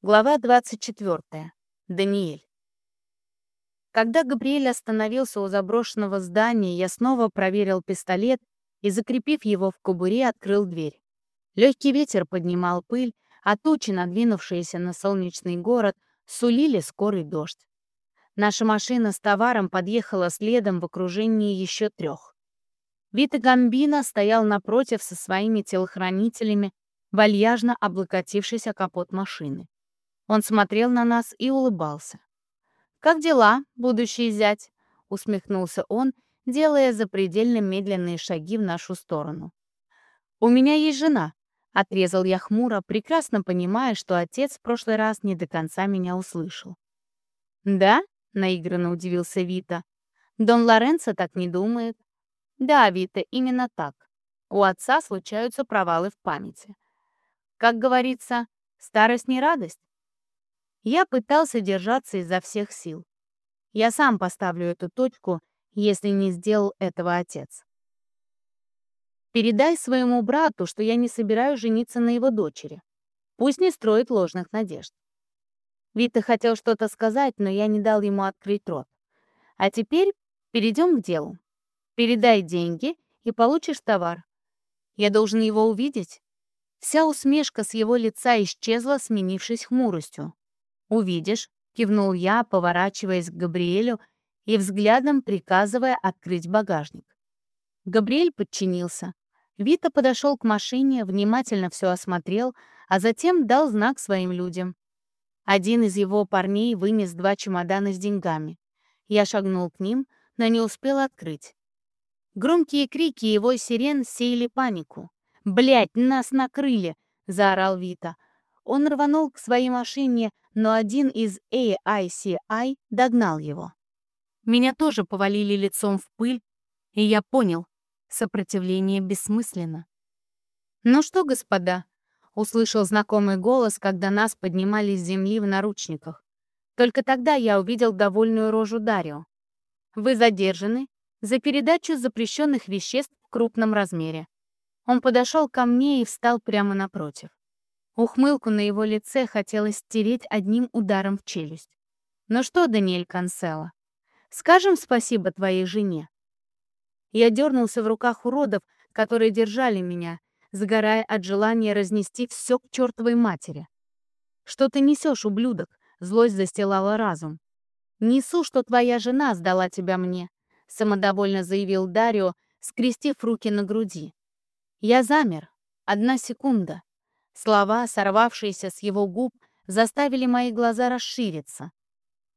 Глава 24. Даниэль. Когда Габриэль остановился у заброшенного здания, я снова проверил пистолет и, закрепив его в кобуре, открыл дверь. Легкий ветер поднимал пыль, а тучи, надвинувшиеся на солнечный город, сулили скорый дождь. Наша машина с товаром подъехала следом в окружении еще трех. Вита Гамбина стоял напротив со своими телохранителями, вальяжно облокотившись о капот машины. Он смотрел на нас и улыбался. «Как дела, будущий зять?» — усмехнулся он, делая запредельно медленные шаги в нашу сторону. «У меня есть жена», — отрезал я хмуро, прекрасно понимая, что отец в прошлый раз не до конца меня услышал. «Да?» — наигранно удивился Вита. «Дон Лоренцо так не думает». «Да, Вита, именно так. У отца случаются провалы в памяти. Как говорится, старость не радость. Я пытался держаться изо всех сил. Я сам поставлю эту точку, если не сделал этого отец. Передай своему брату, что я не собираюсь жениться на его дочери. Пусть не строит ложных надежд. Вита хотел что-то сказать, но я не дал ему открыть рот. А теперь перейдем к делу. Передай деньги и получишь товар. Я должен его увидеть. Вся усмешка с его лица исчезла, сменившись хмуростью. «Увидишь», — кивнул я, поворачиваясь к Габриэлю и взглядом приказывая открыть багажник. Габриэль подчинился. Вита подошел к машине, внимательно все осмотрел, а затем дал знак своим людям. Один из его парней вынес два чемодана с деньгами. Я шагнул к ним, но не успел открыть. Громкие крики его сирен сеяли панику. «Блядь, нас накрыли!» — заорал Вита. Он рванул к своей машине, но один из AICI догнал его. Меня тоже повалили лицом в пыль, и я понял, сопротивление бессмысленно. «Ну что, господа?» — услышал знакомый голос, когда нас поднимали с земли в наручниках. Только тогда я увидел довольную рожу Дарио. «Вы задержаны за передачу запрещенных веществ в крупном размере». Он подошел ко мне и встал прямо напротив. Ухмылку на его лице хотелось стереть одним ударом в челюсть. «Ну что, Даниэль Канцело, скажем спасибо твоей жене?» Я дернулся в руках уродов, которые держали меня, загорая от желания разнести все к чертовой матери. «Что ты несешь, ублюдок?» — злость застилала разум. «Несу, что твоя жена сдала тебя мне», — самодовольно заявил Дарио, скрестив руки на груди. Я замер. Одна секунда. Слова, сорвавшиеся с его губ, заставили мои глаза расшириться.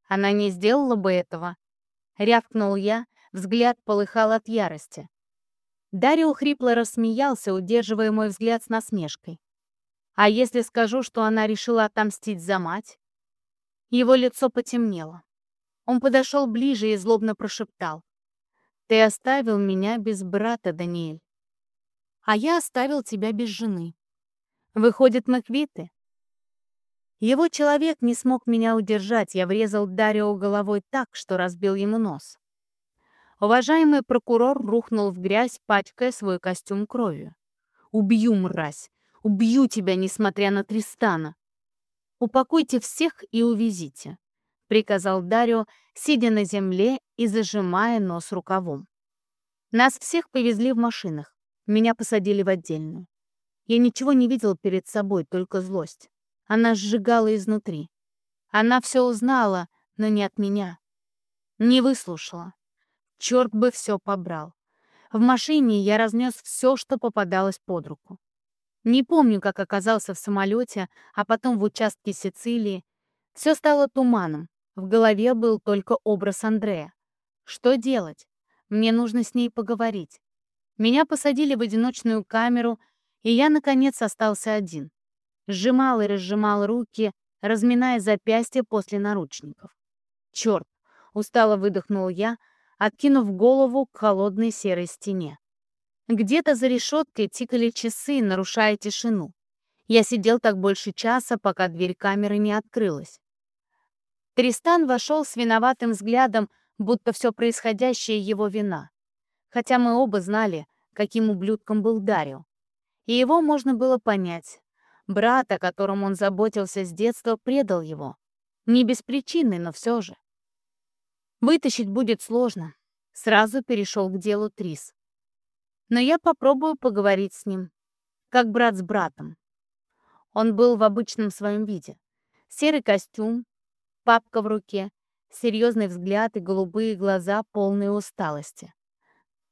Она не сделала бы этого. Рявкнул я, взгляд полыхал от ярости. Дарио хрипло рассмеялся, удерживая мой взгляд с насмешкой. А если скажу, что она решила отомстить за мать? Его лицо потемнело. Он подошел ближе и злобно прошептал. «Ты оставил меня без брата, Даниэль. А я оставил тебя без жены. Выходит, мы квиты. Его человек не смог меня удержать, я врезал Дарио головой так, что разбил ему нос. Уважаемый прокурор рухнул в грязь, пачкая свой костюм кровью. «Убью, мразь! Убью тебя, несмотря на Тристана!» «Упакуйте всех и увезите», — приказал Дарио, сидя на земле и зажимая нос рукавом. Нас всех повезли в машинах. Меня посадили в отдельную. Я ничего не видел перед собой, только злость. Она сжигала изнутри. Она все узнала, но не от меня. Не выслушала. Черт бы все побрал. В машине я разнес все, что попадалось под руку. Не помню, как оказался в самолете, а потом в участке Сицилии. Все стало туманом. В голове был только образ Андрея. Что делать? Мне нужно с ней поговорить. Меня посадили в одиночную камеру, и я, наконец, остался один. Сжимал и разжимал руки, разминая запястья после наручников. «Черт!» — устало выдохнул я, откинув голову к холодной серой стене. Где-то за решеткой тикали часы, нарушая тишину. Я сидел так больше часа, пока дверь камеры не открылась. Тристан вошел с виноватым взглядом, будто все происходящее его вина. Хотя мы оба знали, каким ублюдком был Дарио и его можно было понять. Брат, о котором он заботился с детства, предал его. Не без причины, но все же. Вытащить будет сложно. Сразу перешел к делу Трис. Но я попробую поговорить с ним, как брат с братом. Он был в обычном своем виде. Серый костюм, папка в руке, серьезный взгляд и голубые глаза, полные усталости.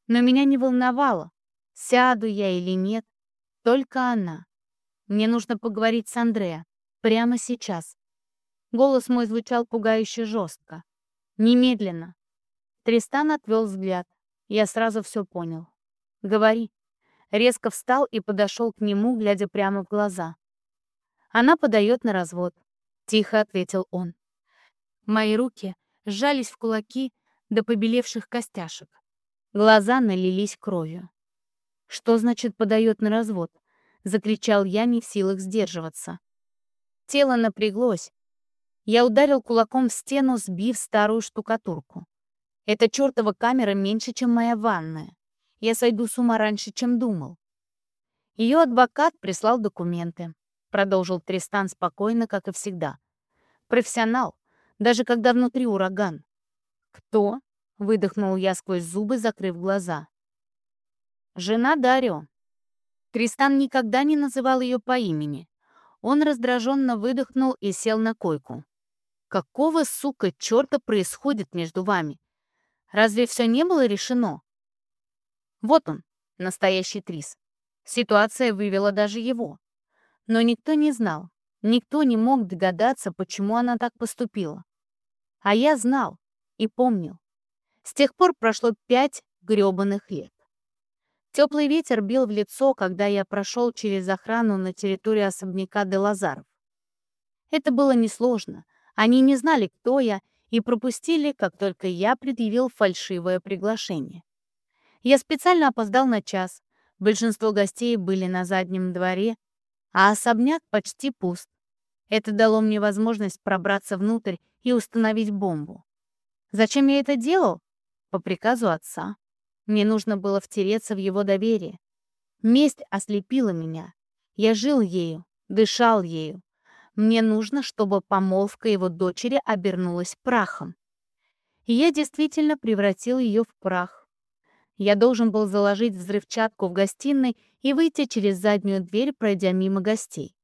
Но меня не волновало, сяду я или нет, только она. Мне нужно поговорить с Андреа. Прямо сейчас. Голос мой звучал пугающе жестко. Немедленно. Тристан отвел взгляд. Я сразу все понял. «Говори». Резко встал и подошел к нему, глядя прямо в глаза. «Она подает на развод», — тихо ответил он. Мои руки сжались в кулаки до побелевших костяшек. Глаза налились кровью. «Что значит подает на развод?» — закричал я, не в силах сдерживаться. Тело напряглось. Я ударил кулаком в стену, сбив старую штукатурку. Эта чертова камера меньше, чем моя ванная. Я сойду с ума раньше, чем думал. Ее адвокат прислал документы. Продолжил Тристан спокойно, как и всегда. Профессионал, даже когда внутри ураган. «Кто?» — выдохнул я сквозь зубы, закрыв глаза. «Жена Дарио». Тристан никогда не называл ее по имени. Он раздраженно выдохнул и сел на койку. «Какого, сука, черта происходит между вами? Разве все не было решено?» Вот он, настоящий Трис. Ситуация вывела даже его. Но никто не знал, никто не мог догадаться, почему она так поступила. А я знал и помнил. С тех пор прошло пять грёбаных лет. Теплый ветер бил в лицо, когда я прошел через охрану на территории особняка де Лазаров. Это было несложно. Они не знали, кто я, и пропустили, как только я предъявил фальшивое приглашение. Я специально опоздал на час. Большинство гостей были на заднем дворе, а особняк почти пуст. Это дало мне возможность пробраться внутрь и установить бомбу. Зачем я это делал? По приказу отца. Мне нужно было втереться в его доверие. Месть ослепила меня. Я жил ею, дышал ею. Мне нужно, чтобы помолвка его дочери обернулась прахом. И я действительно превратил ее в прах. Я должен был заложить взрывчатку в гостиной и выйти через заднюю дверь, пройдя мимо гостей.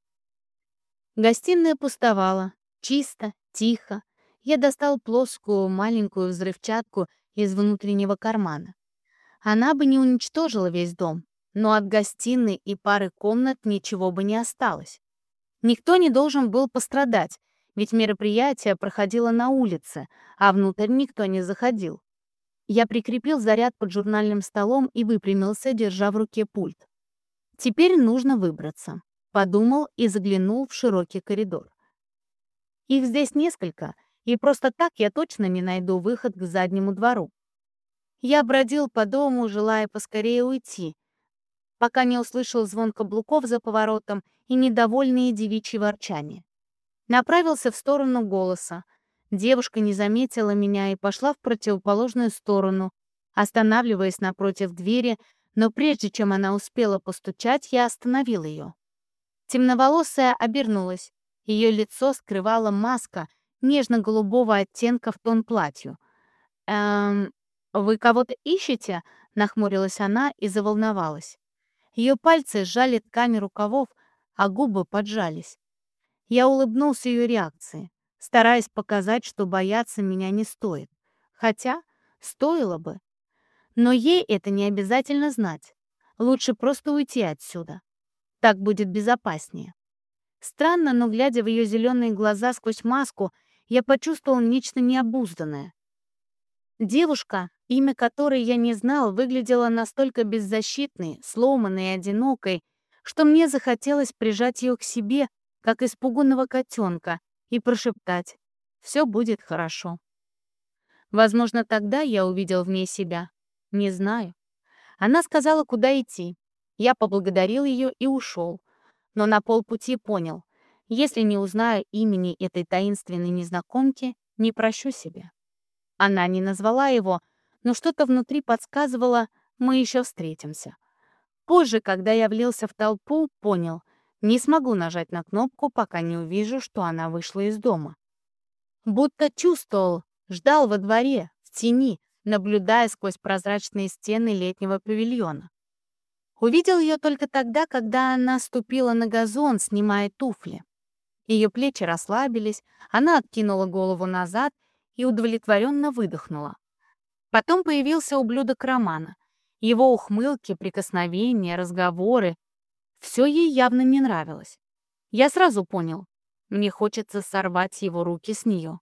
Гостиная пустовала, чисто, тихо. Я достал плоскую маленькую взрывчатку из внутреннего кармана. Она бы не уничтожила весь дом, но от гостиной и пары комнат ничего бы не осталось. Никто не должен был пострадать, ведь мероприятие проходило на улице, а внутрь никто не заходил. Я прикрепил заряд под журнальным столом и выпрямился, держа в руке пульт. Теперь нужно выбраться. Подумал и заглянул в широкий коридор. Их здесь несколько, и просто так я точно не найду выход к заднему двору. Я бродил по дому, желая поскорее уйти, пока не услышал звон каблуков за поворотом и недовольные девичьи ворчания. Направился в сторону голоса, Девушка не заметила меня и пошла в противоположную сторону, останавливаясь напротив двери, но прежде чем она успела постучать, я остановил ее. Темноволосая обернулась. Ее лицо скрывала маска нежно-голубого оттенка в тон платью. «Эм, вы кого-то ищете?» — нахмурилась она и заволновалась. Ее пальцы сжали ткани рукавов, а губы поджались. Я улыбнулся ее реакции стараясь показать, что бояться меня не стоит. Хотя стоило бы. Но ей это не обязательно знать. Лучше просто уйти отсюда. Так будет безопаснее. Странно, но глядя в ее зеленые глаза сквозь маску, я почувствовал нечто необузданное. Девушка, имя которой я не знал, выглядела настолько беззащитной, сломанной и одинокой, что мне захотелось прижать ее к себе, как испуганного котенка, и прошептать «Все будет хорошо». Возможно, тогда я увидел в ней себя. Не знаю. Она сказала, куда идти. Я поблагодарил ее и ушел. Но на полпути понял, если не узнаю имени этой таинственной незнакомки, не прощу себя. Она не назвала его, но что-то внутри подсказывало, мы еще встретимся. Позже, когда я влился в толпу, понял, Не смогу нажать на кнопку, пока не увижу, что она вышла из дома. Будто чувствовал, ждал во дворе, в тени, наблюдая сквозь прозрачные стены летнего павильона. Увидел ее только тогда, когда она ступила на газон, снимая туфли. Ее плечи расслабились, она откинула голову назад и удовлетворенно выдохнула. Потом появился ублюдок Романа. Его ухмылки, прикосновения, разговоры — все ей явно не нравилось. Я сразу понял, мне хочется сорвать его руки с нее,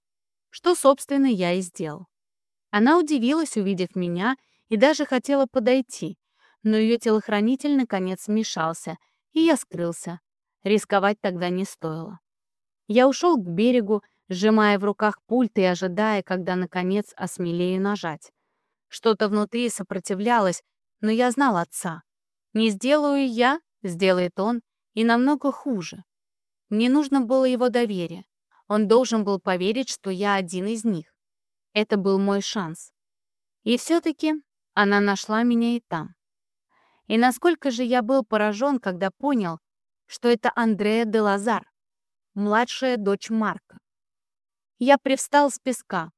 что, собственно, я и сделал. Она удивилась, увидев меня, и даже хотела подойти, но ее телохранитель наконец вмешался, и я скрылся. Рисковать тогда не стоило. Я ушел к берегу, сжимая в руках пульт и ожидая, когда, наконец, осмелею нажать. Что-то внутри сопротивлялось, но я знал отца. Не сделаю я, сделает он, и намного хуже. Мне нужно было его доверие. Он должен был поверить, что я один из них. Это был мой шанс. И все-таки она нашла меня и там. И насколько же я был поражен, когда понял, что это Андрея де Лазар, младшая дочь Марка. Я привстал с песка.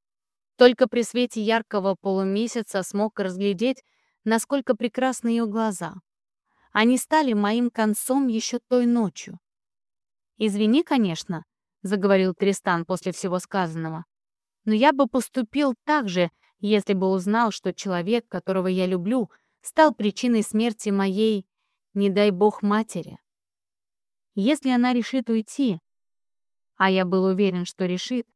Только при свете яркого полумесяца смог разглядеть, насколько прекрасны ее глаза. Они стали моим концом еще той ночью. «Извини, конечно», — заговорил Тристан после всего сказанного, «но я бы поступил так же, если бы узнал, что человек, которого я люблю, стал причиной смерти моей, не дай бог, матери. Если она решит уйти, а я был уверен, что решит,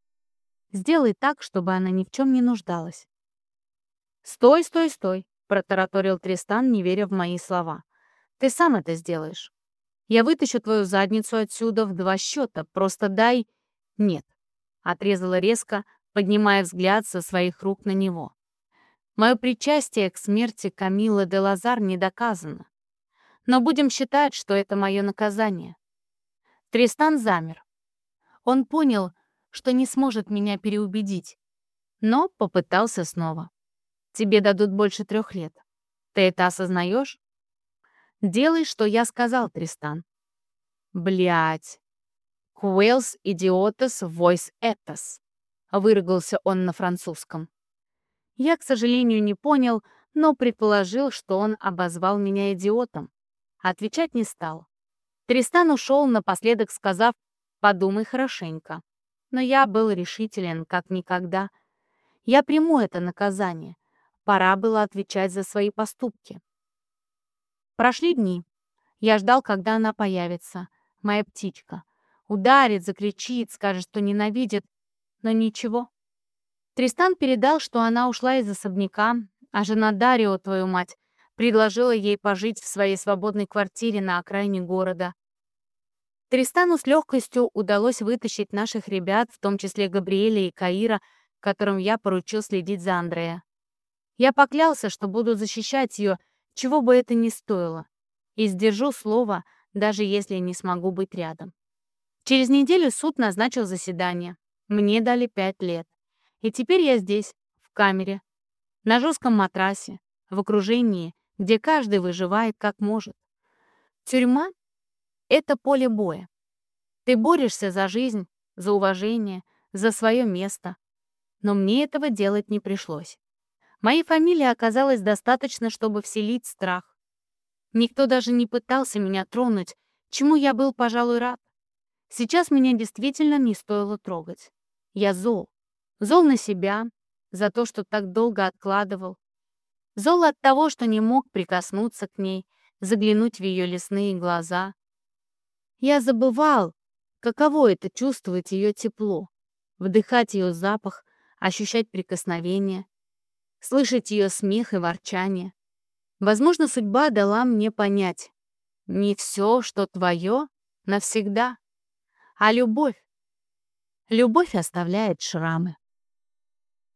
сделай так, чтобы она ни в чем не нуждалась. «Стой, стой, стой!» — протараторил Тристан, не веря в мои слова. «Ты сам это сделаешь. Я вытащу твою задницу отсюда в два счета. Просто дай...» «Нет», — отрезала резко, поднимая взгляд со своих рук на него. Мое причастие к смерти Камилы де Лазар не доказано. Но будем считать, что это мое наказание. Тристан замер. Он понял, что не сможет меня переубедить, но попытался снова. Тебе дадут больше трех лет. Ты это осознаешь? Делай, что я сказал, Тристан. Блять. Куэлс идиотес войс этос. Выругался он на французском. Я, к сожалению, не понял, но предположил, что он обозвал меня идиотом. Отвечать не стал. Тристан ушел, напоследок сказав «подумай хорошенько». Но я был решителен, как никогда. Я приму это наказание. Пора было отвечать за свои поступки. Прошли дни. Я ждал, когда она появится, моя птичка. Ударит, закричит, скажет, что ненавидит. Но ничего. Тристан передал, что она ушла из особняка, а жена Дарио, твою мать, предложила ей пожить в своей свободной квартире на окраине города. Тристану с легкостью удалось вытащить наших ребят, в том числе Габриэля и Каира, которым я поручил следить за Андрея. Я поклялся, что буду защищать ее, чего бы это ни стоило, и сдержу слово, даже если не смогу быть рядом. Через неделю суд назначил заседание. Мне дали пять лет. И теперь я здесь, в камере, на жестком матрасе, в окружении, где каждый выживает как может. Тюрьма — это поле боя. Ты борешься за жизнь, за уважение, за свое место. Но мне этого делать не пришлось. Моей фамилии оказалось достаточно, чтобы вселить страх. Никто даже не пытался меня тронуть, чему я был, пожалуй, рад. Сейчас меня действительно не стоило трогать. Я зол. Зол на себя за то, что так долго откладывал. Зол от того, что не мог прикоснуться к ней, заглянуть в ее лесные глаза. Я забывал, каково это чувствовать ее тепло, вдыхать ее запах, ощущать прикосновение, слышать ее смех и ворчание. Возможно, судьба дала мне понять, не все, что твое, навсегда, а любовь. Любовь оставляет шрамы.